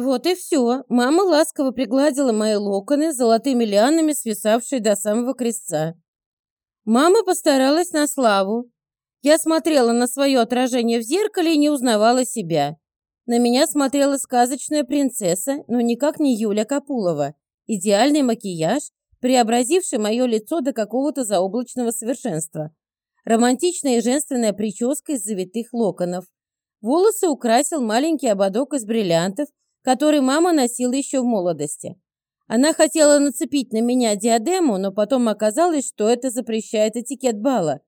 Вот и все. Мама ласково пригладила мои локоны золотыми лианами, свисавшие до самого крестца. Мама постаралась на славу. Я смотрела на свое отражение в зеркале и не узнавала себя. На меня смотрела сказочная принцесса, но никак не Юля Капулова. Идеальный макияж, преобразивший мое лицо до какого-то заоблачного совершенства. Романтичная и женственная прическа из завитых локонов. Волосы украсил маленький ободок из бриллиантов, который мама носила еще в молодости. Она хотела нацепить на меня диадему, но потом оказалось, что это запрещает этикет бала.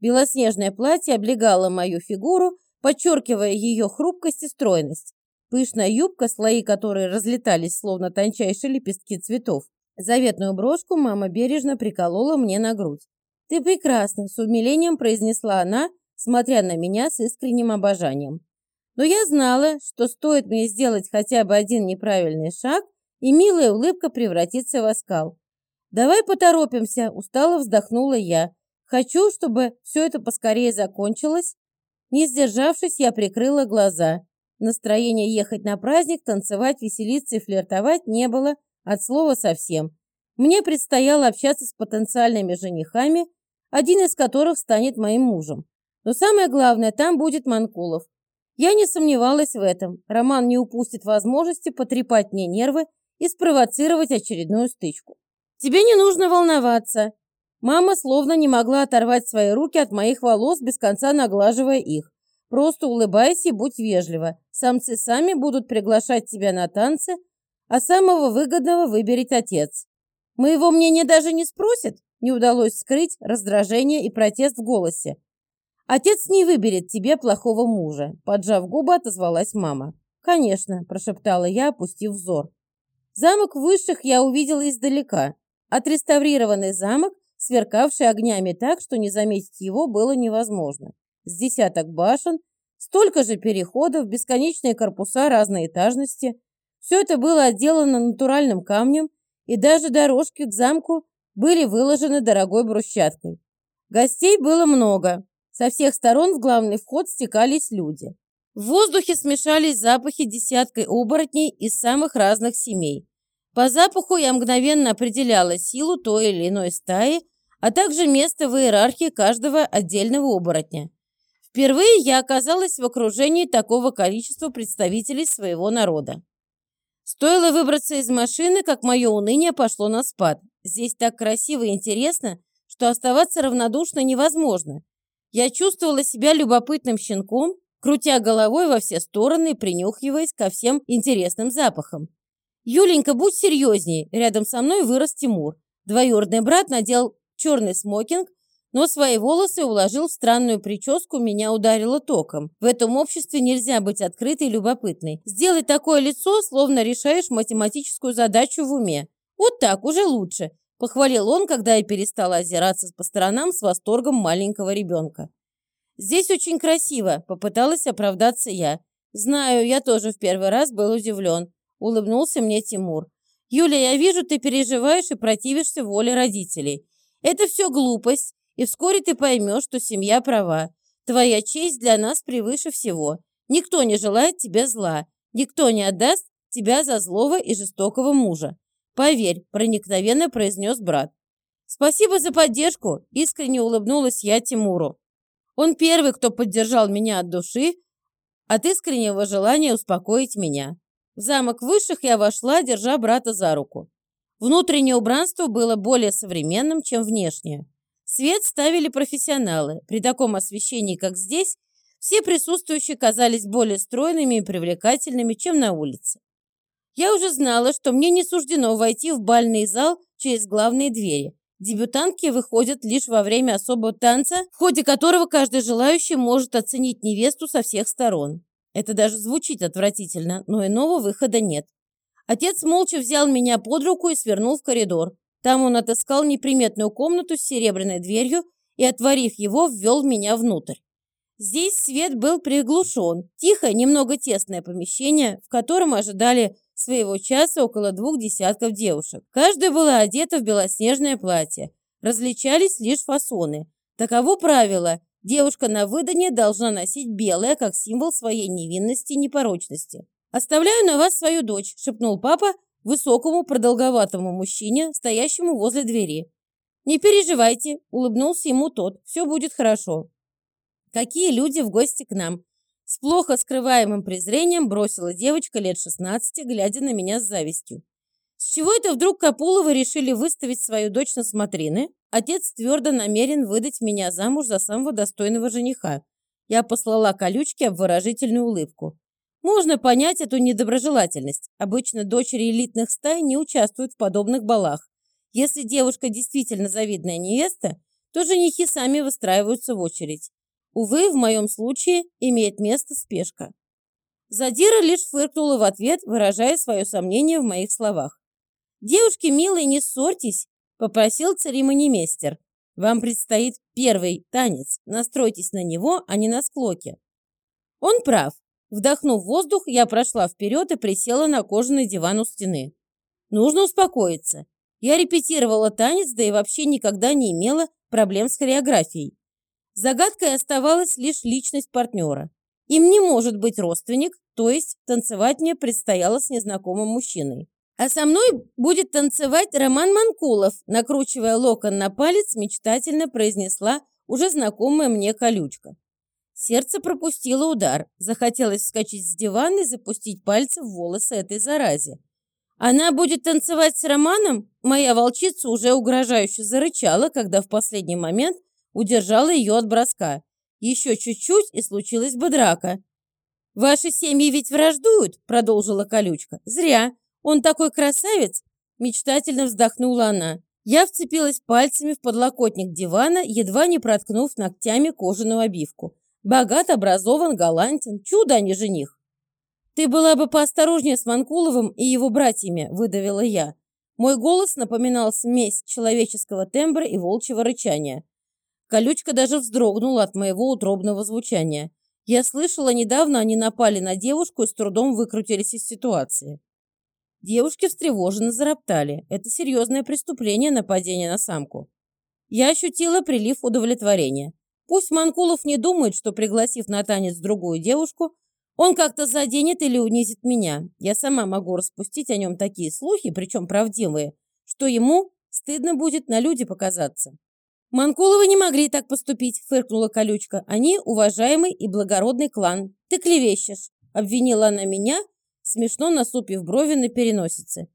Белоснежное платье облегало мою фигуру, подчеркивая ее хрупкость и стройность. Пышная юбка, слои которой разлетались, словно тончайшие лепестки цветов. Заветную брошку мама бережно приколола мне на грудь. «Ты прекрасна!» – с умилением произнесла она, смотря на меня с искренним обожанием. Но я знала, что стоит мне сделать хотя бы один неправильный шаг, и милая улыбка превратится в оскал. «Давай поторопимся», – устало вздохнула я. «Хочу, чтобы все это поскорее закончилось». Не сдержавшись, я прикрыла глаза. Настроения ехать на праздник, танцевать, веселиться и флиртовать не было от слова совсем. Мне предстояло общаться с потенциальными женихами, один из которых станет моим мужем. Но самое главное, там будет Манкулов. Я не сомневалась в этом. Роман не упустит возможности потрепать мне нервы и спровоцировать очередную стычку. Тебе не нужно волноваться. Мама словно не могла оторвать свои руки от моих волос, без конца наглаживая их. Просто улыбайся и будь вежлива. Самцы сами будут приглашать тебя на танцы, а самого выгодного выберет отец. Моего мнения даже не спросит? Не удалось скрыть раздражение и протест в голосе. Отец не выберет тебе плохого мужа, поджав губы, отозвалась мама. Конечно, прошептала я, опустив взор. Замок высших я увидела издалека. Отреставрированный замок, сверкавший огнями так, что не заметить его было невозможно. С десяток башен, столько же переходов, бесконечные корпуса разной этажности. Все это было отделано натуральным камнем, и даже дорожки к замку были выложены дорогой брусчаткой. Гостей было много, со всех сторон в главный вход стекались люди. В воздухе смешались запахи десяткой оборотней из самых разных семей. По запаху я мгновенно определяла силу той или иной стаи, а также место в иерархии каждого отдельного оборотня. Впервые я оказалась в окружении такого количества представителей своего народа. Стоило выбраться из машины, как мое уныние пошло на спад. Здесь так красиво и интересно, что оставаться равнодушно невозможно. Я чувствовала себя любопытным щенком, крутя головой во все стороны принюхиваясь ко всем интересным запахам. «Юленька, будь серьезней!» Рядом со мной вырос Тимур. Двоюродный брат надел черный смокинг, но свои волосы уложил в странную прическу, меня ударило током. В этом обществе нельзя быть открытой и любопытной. Сделай такое лицо, словно решаешь математическую задачу в уме. Вот так, уже лучше. Похвалил он, когда я перестала озираться по сторонам с восторгом маленького ребенка. «Здесь очень красиво», — попыталась оправдаться я. «Знаю, я тоже в первый раз был удивлен», — улыбнулся мне Тимур. «Юля, я вижу, ты переживаешь и противишься воле родителей. Это все глупость, и вскоре ты поймешь, что семья права. Твоя честь для нас превыше всего. Никто не желает тебе зла, никто не отдаст тебя за злого и жестокого мужа. «Поверь», – проникновенно произнес брат. «Спасибо за поддержку», – искренне улыбнулась я Тимуру. Он первый, кто поддержал меня от души, от искреннего желания успокоить меня. В замок высших я вошла, держа брата за руку. Внутреннее убранство было более современным, чем внешнее. Свет ставили профессионалы. При таком освещении, как здесь, все присутствующие казались более стройными и привлекательными, чем на улице. Я уже знала, что мне не суждено войти в бальный зал через главные двери. Дебютантки выходят лишь во время особого танца, в ходе которого каждый желающий может оценить невесту со всех сторон. Это даже звучит отвратительно, но иного выхода нет. Отец молча взял меня под руку и свернул в коридор. Там он отыскал неприметную комнату с серебряной дверью и, отворив его, ввел меня внутрь. Здесь свет был приглушен. Тихое, немного тесное помещение, в котором ожидали своего часа около двух десятков девушек. Каждая была одета в белоснежное платье. Различались лишь фасоны. Таково правило. Девушка на выданье должна носить белое, как символ своей невинности и непорочности. «Оставляю на вас свою дочь», — шепнул папа высокому продолговатому мужчине, стоящему возле двери. «Не переживайте», — улыбнулся ему тот, — «все будет хорошо». «Какие люди в гости к нам?» С плохо скрываемым презрением бросила девочка лет 16, глядя на меня с завистью. С чего это вдруг Капуловы решили выставить свою дочь на смотрины? Отец твердо намерен выдать меня замуж за самого достойного жениха. Я послала колючке обворожительную улыбку. Можно понять эту недоброжелательность. Обычно дочери элитных стай не участвуют в подобных балах. Если девушка действительно завидная невеста, то женихи сами выстраиваются в очередь. Увы, в моем случае имеет место спешка. Задира лишь фыркнула в ответ, выражая свое сомнение в моих словах. «Девушки, милые, не ссорьтесь», — попросил церемонимейстер. «Вам предстоит первый танец. Настройтесь на него, а не на склоке». Он прав. Вдохнув воздух, я прошла вперед и присела на кожаный диван у стены. Нужно успокоиться. Я репетировала танец, да и вообще никогда не имела проблем с хореографией. Загадкой оставалась лишь личность партнера. Им не может быть родственник, то есть танцевать мне предстояло с незнакомым мужчиной. А со мной будет танцевать Роман Манкулов, накручивая локон на палец, мечтательно произнесла уже знакомая мне колючка. Сердце пропустило удар. Захотелось вскочить с дивана и запустить пальцы в волосы этой заразе. Она будет танцевать с Романом? Моя волчица уже угрожающе зарычала, когда в последний момент удержала ее от броска. Еще чуть-чуть, и случилась бы драка. «Ваши семьи ведь враждуют?» – продолжила колючка. «Зря. Он такой красавец!» Мечтательно вздохнула она. Я вцепилась пальцами в подлокотник дивана, едва не проткнув ногтями кожаную обивку. Богат, образован, галантен. Чудо, а не жених. «Ты была бы поосторожнее с Манкуловым и его братьями», – выдавила я. Мой голос напоминал смесь человеческого тембра и волчьего рычания. Колючка даже вздрогнула от моего утробного звучания. Я слышала, недавно они напали на девушку и с трудом выкрутились из ситуации. Девушки встревоженно зароптали. Это серьезное преступление нападение на самку. Я ощутила прилив удовлетворения. Пусть Манкулов не думает, что, пригласив на танец другую девушку, он как-то заденет или унизит меня. Я сама могу распустить о нем такие слухи, причем правдивые, что ему стыдно будет на люди показаться. «Манкуловы не могли так поступить», — фыркнула колючка. «Они уважаемый и благородный клан. Ты клевещешь», — обвинила она меня, смешно насупив брови на переносице.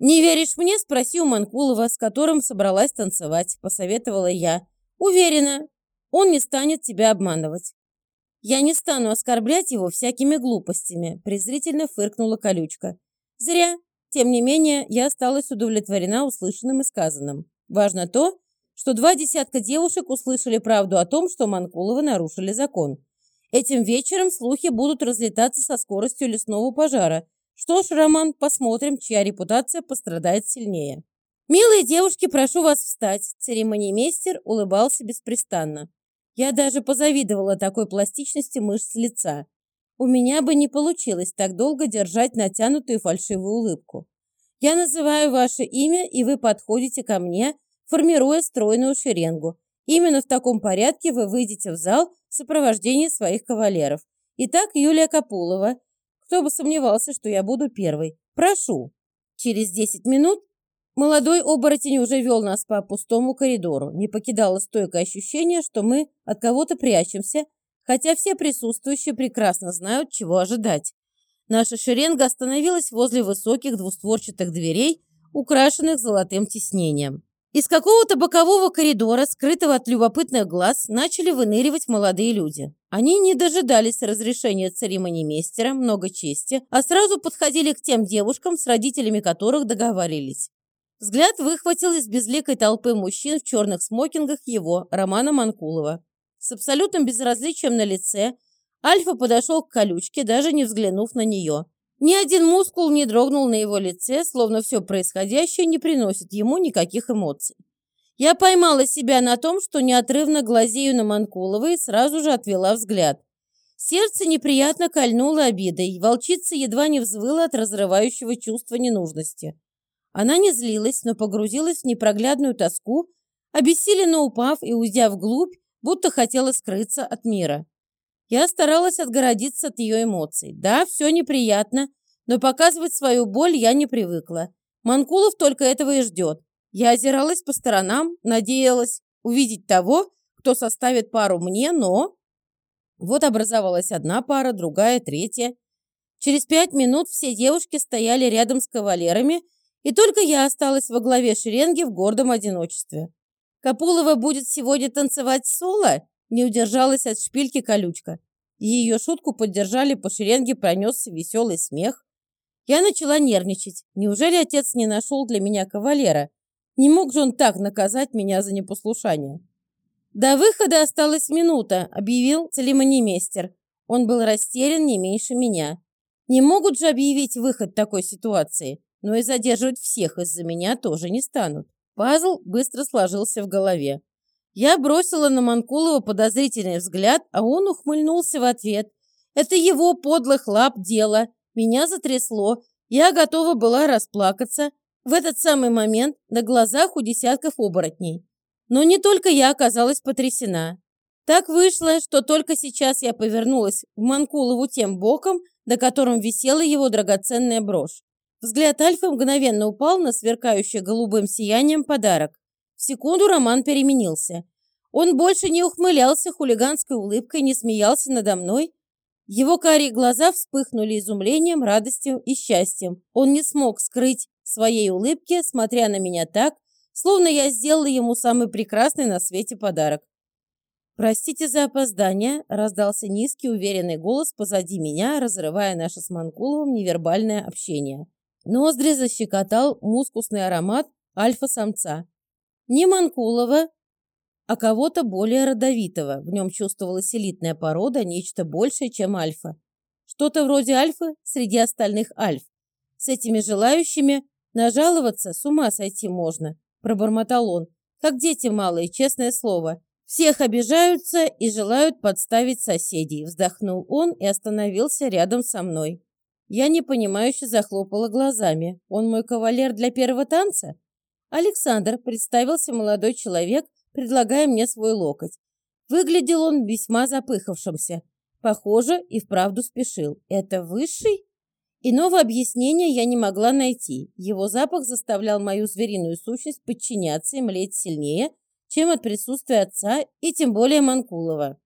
«Не веришь мне?» – спроси у Манкулова, с которым собралась танцевать, – посоветовала я. «Уверена, он не станет тебя обманывать». «Я не стану оскорблять его всякими глупостями», – презрительно фыркнула колючка. «Зря. Тем не менее, я осталась удовлетворена услышанным и сказанным. Важно то, что два десятка девушек услышали правду о том, что Манкуловы нарушили закон. Этим вечером слухи будут разлетаться со скоростью лесного пожара. Что ж, Роман, посмотрим, чья репутация пострадает сильнее. «Милые девушки, прошу вас встать!» Церемониймейстер улыбался беспрестанно. Я даже позавидовала такой пластичности мышц лица. У меня бы не получилось так долго держать натянутую фальшивую улыбку. Я называю ваше имя, и вы подходите ко мне, формируя стройную шеренгу. Именно в таком порядке вы выйдете в зал в сопровождении своих кавалеров. Итак, Юлия Капулова. Кто бы сомневался, что я буду первой. Прошу. Через 10 минут молодой оборотень уже вел нас по пустому коридору. Не покидало стойкое ощущение, что мы от кого-то прячемся, хотя все присутствующие прекрасно знают, чего ожидать. Наша шеренга остановилась возле высоких двустворчатых дверей, украшенных золотым тиснением. Из какого-то бокового коридора, скрытого от любопытных глаз, начали выныривать молодые люди. Они не дожидались разрешения церемонимейстера, много чести, а сразу подходили к тем девушкам, с родителями которых договорились. Взгляд выхватил из безликой толпы мужчин в черных смокингах его, Романа Манкулова. С абсолютным безразличием на лице Альфа подошел к колючке, даже не взглянув на нее. Ни один мускул не дрогнул на его лице, словно все происходящее не приносит ему никаких эмоций. Я поймала себя на том, что неотрывно глазею на Манкулова и сразу же отвела взгляд. Сердце неприятно кольнуло обидой, волчица едва не взвыла от разрывающего чувства ненужности. Она не злилась, но погрузилась в непроглядную тоску, обессиленно упав и уйдя вглубь, будто хотела скрыться от мира. Я старалась отгородиться от ее эмоций. Да, все неприятно, но показывать свою боль я не привыкла. Манкулов только этого и ждет. Я озиралась по сторонам, надеялась увидеть того, кто составит пару мне, но... Вот образовалась одна пара, другая, третья. Через пять минут все девушки стояли рядом с кавалерами, и только я осталась во главе шеренги в гордом одиночестве. Капулова будет сегодня танцевать соло? Не удержалась от шпильки колючка. Ее шутку поддержали, по шеренге пронесся веселый смех. Я начала нервничать. Неужели отец не нашел для меня кавалера? Не мог же он так наказать меня за непослушание. До выхода осталась минута, объявил церемонимейстер. Он был растерян не меньше меня. Не могут же объявить выход такой ситуации, но и задерживать всех из-за меня тоже не станут. Пазл быстро сложился в голове. Я бросила на Манкулова подозрительный взгляд, а он ухмыльнулся в ответ. Это его подлых лап дело. Меня затрясло. Я готова была расплакаться. В этот самый момент на глазах у десятков оборотней. Но не только я оказалась потрясена. Так вышло, что только сейчас я повернулась в Манкулову тем боком, на котором висела его драгоценная брошь. Взгляд Альфы мгновенно упал на сверкающий голубым сиянием подарок. В секунду Роман переменился. Он больше не ухмылялся хулиганской улыбкой, не смеялся надо мной. Его карие глаза вспыхнули изумлением, радостью и счастьем. Он не смог скрыть своей улыбки, смотря на меня так, словно я сделала ему самый прекрасный на свете подарок. «Простите за опоздание», — раздался низкий уверенный голос позади меня, разрывая наше с Манкуловым невербальное общение. Ноздри защекотал мускусный аромат альфа-самца. Не Манкулова, а кого-то более родовитого. В нем чувствовалась элитная порода, нечто большее, чем альфа. Что-то вроде альфы среди остальных альф. С этими желающими нажаловаться с ума сойти можно, пробормотал он. Как дети малые, честное слово. Всех обижаются и желают подставить соседей. Вздохнул он и остановился рядом со мной. Я непонимающе захлопала глазами. Он мой кавалер для первого танца? Александр, представился молодой человек, предлагая мне свой локоть. Выглядел он весьма запыхавшимся. Похоже, и вправду спешил. Это высший? Иного объяснения я не могла найти. Его запах заставлял мою звериную сущность подчиняться и млеть сильнее, чем от присутствия отца и тем более Манкулова.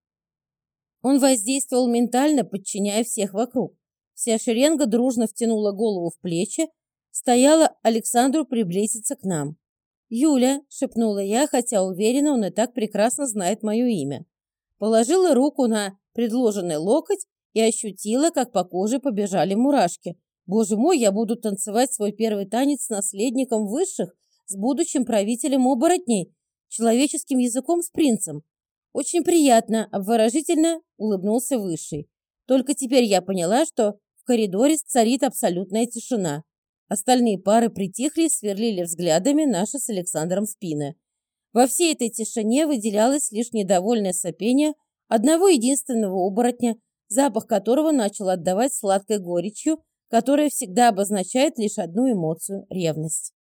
Он воздействовал ментально, подчиняя всех вокруг. Вся шеренга дружно втянула голову в плечи, стояла Александру приблизиться к нам. «Юля», — шепнула я, хотя уверена, он и так прекрасно знает мое имя. Положила руку на предложенный локоть и ощутила, как по коже побежали мурашки. Боже мой, я буду танцевать свой первый танец с наследником высших, с будущим правителем оборотней, человеческим языком с принцем. Очень приятно, обворожительно улыбнулся высший. Только теперь я поняла, что коридоре царит абсолютная тишина. Остальные пары притихли, сверлили взглядами наши с Александром спины. Во всей этой тишине выделялось лишь недовольное сопение одного единственного оборотня, запах которого начал отдавать сладкой горечью, которая всегда обозначает лишь одну эмоцию – ревность.